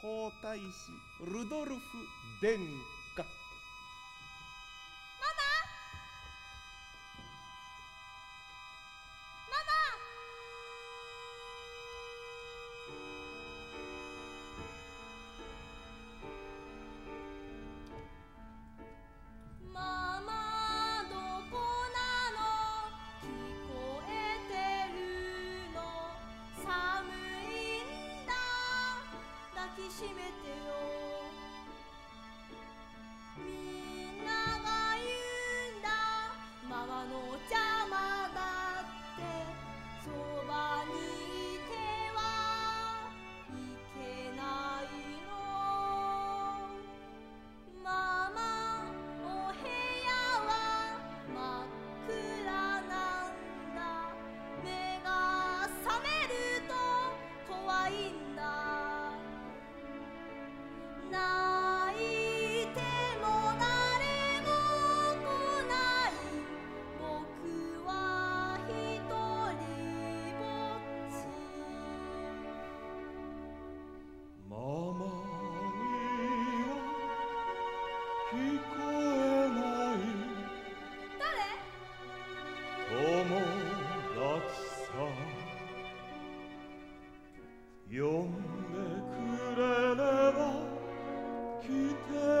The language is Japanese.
皇太子ルドルフ・デン 아침에 友達さ。呼んでくれれば来て